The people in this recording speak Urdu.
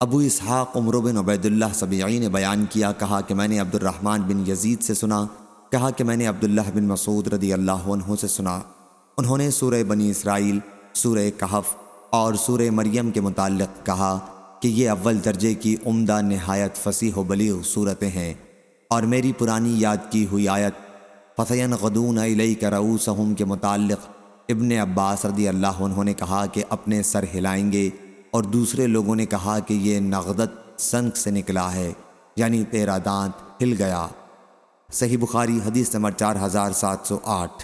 ابو اسحاق عمر بن عبید اللہ سبیعی نے بیان کیا، کہا کہ میں نے عبد الرحمن بن یزید سے سنا، کہا کہ میں نے عبداللہ بن مسعود رضی اللہ عنہ سے سنا۔ انہوں نے سورہ بنی اسرائیل، سورہ کہف اور سورہ مریم کے متعلق کہا کہ یہ اول درجے کی عمدہ نہایت فصیح و بلیغ صورتیں ہیں اور میری پرانی یاد کی ہوئی آیت فتح غدون علیہ کا رعوسہم کے متعلق ابن عباس رضی اللہ عنہ نے کہا کہ اپنے سر ہلائیں گے اور دوسرے لوگوں نے کہا کہ یہ نغدت سنک سے نکلا ہے یعنی تیرا دانت ہل گیا۔ صحیح بخاری حدیث نمبر چار ہزار سات سو آٹھ۔